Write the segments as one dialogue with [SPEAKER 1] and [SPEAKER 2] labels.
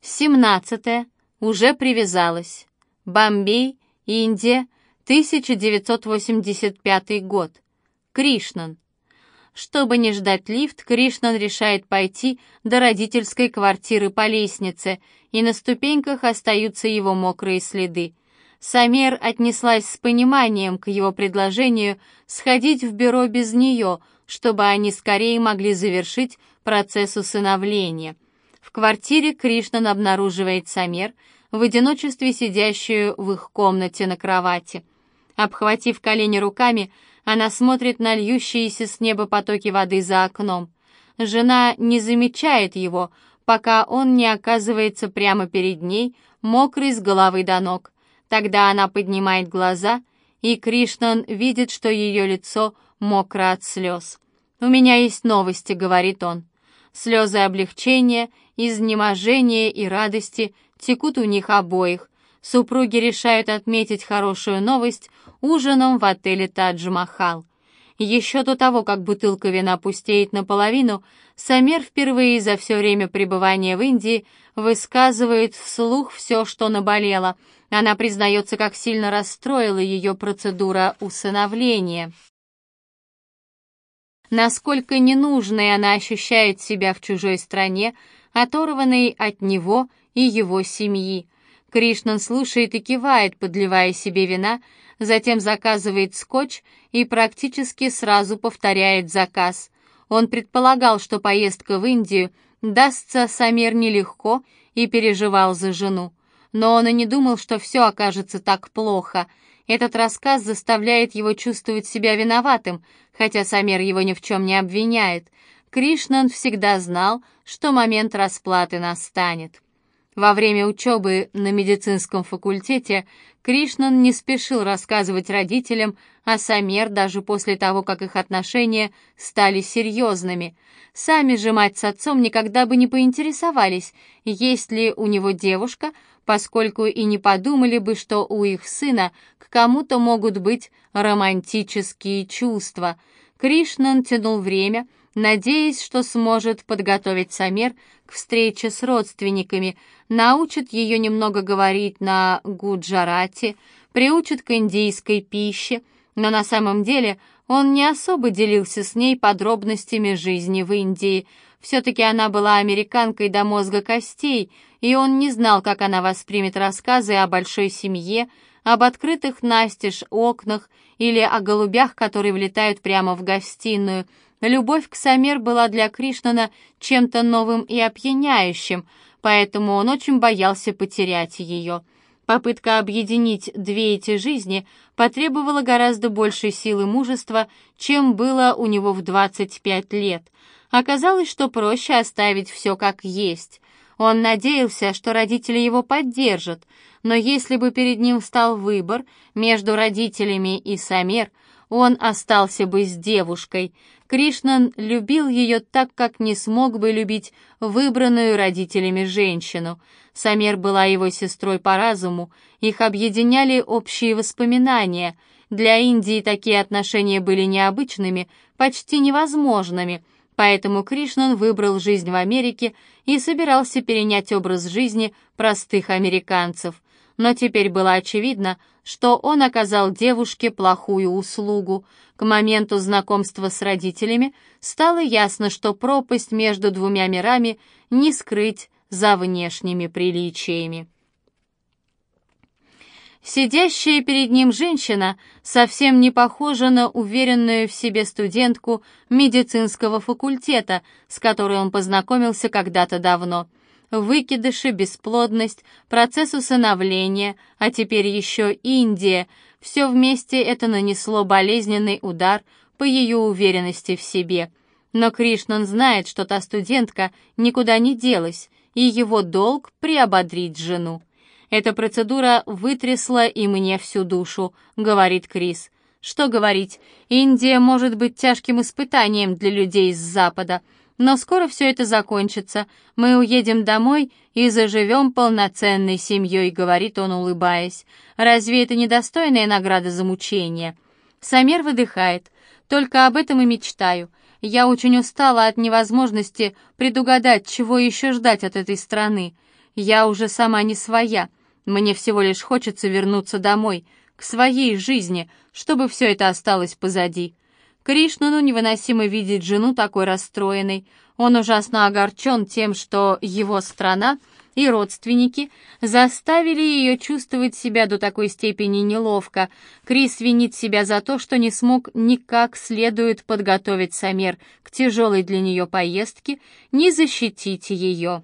[SPEAKER 1] 17. Уже привязалась. Бомбей, Индия, 1985 год. Кришнан. Чтобы не ждать лифт, Кришнан решает пойти до родительской квартиры по лестнице, и на ступеньках остаются его мокрые следы. Самер отнеслась с пониманием к его предложению сходить в бюро без нее, чтобы они скорее могли завершить процесс усыновления. В квартире Кришнан обнаруживает Самер, в одиночестве сидящую в их комнате на кровати. Обхватив колени руками, она смотрит на льющиеся с неба потоки воды за окном. Жена не замечает его, пока он не оказывается прямо перед ней, мокрый с головы до ног. Тогда она поднимает глаза, и Кришнан видит, что ее лицо мокро от слез. «У меня есть новости», — говорит он. Слезы облегчения, изнеможения и радости текут у них обоих. Супруги решают отметить хорошую новость ужином в отеле «Тадж-Махал». Еще до того, как бутылка вина пустеет наполовину, Самер впервые за все время пребывания в Индии высказывает вслух все, что наболело. Она признается, как сильно расстроила ее процедура усыновления. Насколько ненужной она ощущает себя в чужой стране, оторванной от него и его семьи. Кришнан слушает и кивает, подливая себе вина, затем заказывает скотч и практически сразу повторяет заказ. Он предполагал, что поездка в Индию дастся Самир нелегко и переживал за жену. Но он и не думал, что все окажется так плохо. Этот рассказ заставляет его чувствовать себя виноватым, хотя Самир его ни в чем не обвиняет. Кришнан всегда знал, что момент расплаты настанет. Во время учебы на медицинском факультете Кришнан не спешил рассказывать родителям о Самер даже после того, как их отношения стали серьезными. Сами же мать с отцом никогда бы не поинтересовались, есть ли у него девушка, поскольку и не подумали бы, что у их сына к кому-то могут быть романтические чувства. Кришнан тянул время, надеясь, что сможет подготовить Самер к встрече с родственниками, научит ее немного говорить на гуджарате, приучит к индийской пище, но на самом деле он не особо делился с ней подробностями жизни в Индии. Все-таки она была американкой до мозга костей, и он не знал, как она воспримет рассказы о большой семье, об открытых настежь окнах или о голубях, которые влетают прямо в гостиную – Любовь к Самер была для Кришнана чем-то новым и опьяняющим, поэтому он очень боялся потерять ее. Попытка объединить две эти жизни потребовала гораздо большей силы мужества, чем было у него в 25 лет. Оказалось, что проще оставить все как есть. Он надеялся, что родители его поддержат, но если бы перед ним встал выбор между родителями и Самер, он остался бы с девушкой — Кришнан любил ее так, как не смог бы любить выбранную родителями женщину. Самер была его сестрой по разуму, их объединяли общие воспоминания. Для Индии такие отношения были необычными, почти невозможными, поэтому Кришнан выбрал жизнь в Америке и собирался перенять образ жизни простых американцев. Но теперь было очевидно, что он оказал девушке плохую услугу. К моменту знакомства с родителями стало ясно, что пропасть между двумя мирами не скрыть за внешними приличиями. Сидящая перед ним женщина совсем не похожа на уверенную в себе студентку медицинского факультета, с которой он познакомился когда-то давно выкидыши, бесплодность, процесс усыновления, а теперь еще Индия. Все вместе это нанесло болезненный удар по ее уверенности в себе. Но Кришнан знает, что та студентка никуда не делась, и его долг — приободрить жену. «Эта процедура вытрясла и мне всю душу», — говорит Крис. «Что говорить, Индия может быть тяжким испытанием для людей с Запада», но скоро все это закончится. Мы уедем домой и заживем полноценной семьей», — говорит он, улыбаясь. «Разве это недостойная награда за мучение?» Самер выдыхает. «Только об этом и мечтаю. Я очень устала от невозможности предугадать, чего еще ждать от этой страны. Я уже сама не своя. Мне всего лишь хочется вернуться домой, к своей жизни, чтобы все это осталось позади. Кришнану невыносимо видеть жену такой расстроенной. Он ужасно огорчен тем, что его страна и родственники заставили ее чувствовать себя до такой степени неловко. Крис винит себя за то, что не смог никак следует подготовить Самер к тяжелой для нее поездке, не защитить ее.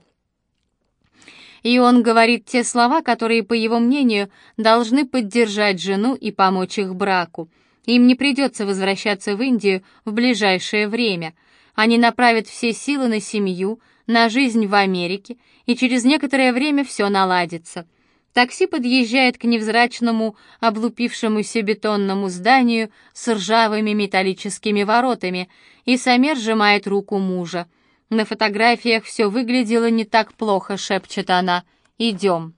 [SPEAKER 1] И он говорит те слова, которые, по его мнению, должны поддержать жену и помочь их браку. Им не придется возвращаться в Индию в ближайшее время. Они направят все силы на семью, на жизнь в Америке, и через некоторое время все наладится. Такси подъезжает к невзрачному, облупившемуся бетонному зданию с ржавыми металлическими воротами, и Самер сжимает руку мужа. «На фотографиях все выглядело не так плохо», — шепчет она. «Идем».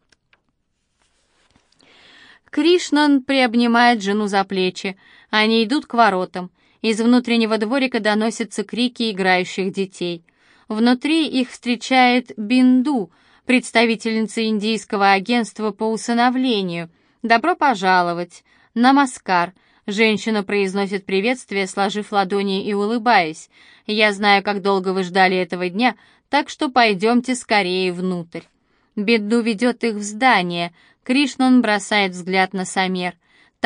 [SPEAKER 1] Кришнан приобнимает жену за плечи. Они идут к воротам. Из внутреннего дворика доносятся крики играющих детей — Внутри их встречает Бинду, представительница индийского агентства по усыновлению. «Добро пожаловать!» «Намаскар!» Женщина произносит приветствие, сложив ладони и улыбаясь. «Я знаю, как долго вы ждали этого дня, так что пойдемте скорее внутрь». Бедду ведет их в здание. Кришнан бросает взгляд на Самер.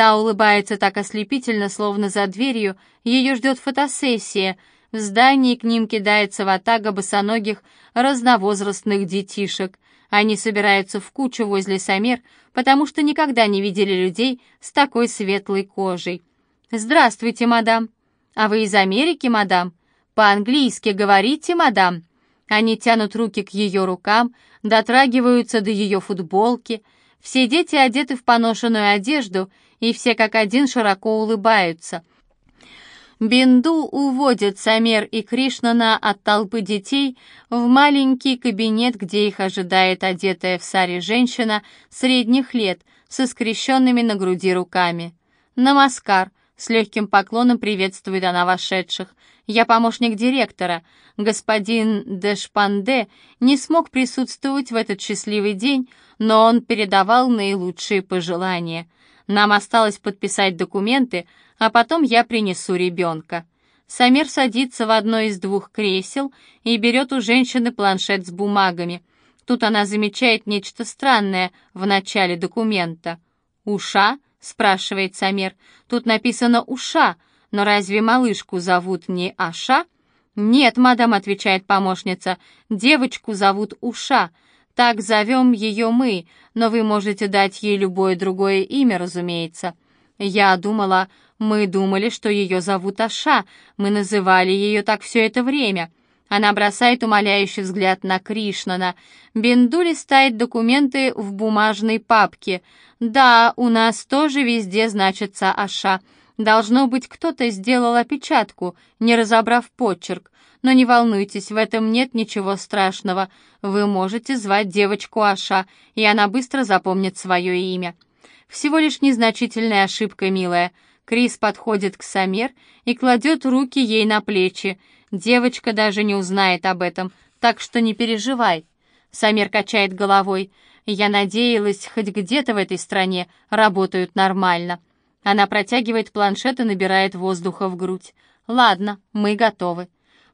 [SPEAKER 1] Та улыбается так ослепительно, словно за дверью ее ждет фотосессия — в здании к ним кидается ватага босоногих разновозрастных детишек. Они собираются в кучу возле Самер, потому что никогда не видели людей с такой светлой кожей. «Здравствуйте, мадам!» «А вы из Америки, мадам?» «По-английски говорите, мадам?» Они тянут руки к ее рукам, дотрагиваются до ее футболки. Все дети одеты в поношенную одежду, и все как один широко улыбаются. Бинду уводит Самер и Кришнана от толпы детей в маленький кабинет, где их ожидает одетая в саре женщина средних лет со скрещенными на груди руками. «Намаскар», — с легким поклоном приветствует она вошедших. «Я помощник директора. Господин Дешпанде не смог присутствовать в этот счастливый день, но он передавал наилучшие пожелания. Нам осталось подписать документы, а потом я принесу ребенка». Самир садится в одно из двух кресел и берет у женщины планшет с бумагами. Тут она замечает нечто странное в начале документа. «Уша?» — спрашивает Самир. «Тут написано «Уша», но разве малышку зовут не Аша?» «Нет, мадам», — отвечает помощница, — «девочку зовут Уша. Так зовем ее мы, но вы можете дать ей любое другое имя, разумеется». Я думала, мы думали, что ее зовут Аша, мы называли ее так все это время. Она бросает умоляющий взгляд на Кришнана. Бинду листает документы в бумажной папке. Да, у нас тоже везде значится Аша. Должно быть, кто-то сделал опечатку, не разобрав почерк. Но не волнуйтесь, в этом нет ничего страшного. Вы можете звать девочку Аша, и она быстро запомнит свое имя. Всего лишь незначительная ошибка, милая. Крис подходит к Самер и кладет руки ей на плечи. Девочка даже не узнает об этом, так что не переживай. Самер качает головой. Я надеялась, хоть где-то в этой стране работают нормально. Она протягивает планшет и набирает воздуха в грудь. Ладно, мы готовы.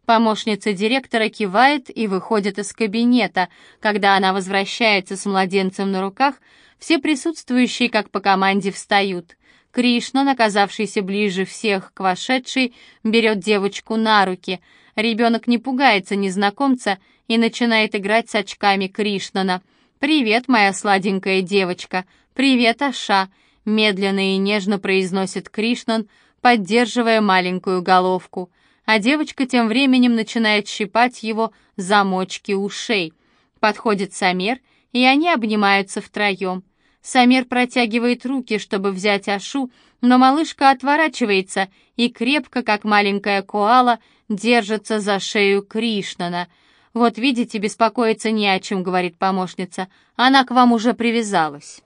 [SPEAKER 1] Помощница директора кивает и выходит из кабинета. Когда она возвращается с младенцем на руках, все присутствующие, как по команде, встают. Кришна, оказавшийся ближе всех к вошедшей, берет девочку на руки. Ребенок не пугается незнакомца и начинает играть с очками Кришнана. «Привет, моя сладенькая девочка! Привет, Аша!» Медленно и нежно произносит Кришнан, поддерживая маленькую головку. А девочка тем временем начинает щипать его замочки ушей. Подходит Самер, и они обнимаются втроем. Самир протягивает руки, чтобы взять Ашу, но малышка отворачивается и крепко, как маленькая коала, держится за шею Кришнана. «Вот видите, беспокоиться не о чем», — говорит помощница. «Она к вам уже привязалась».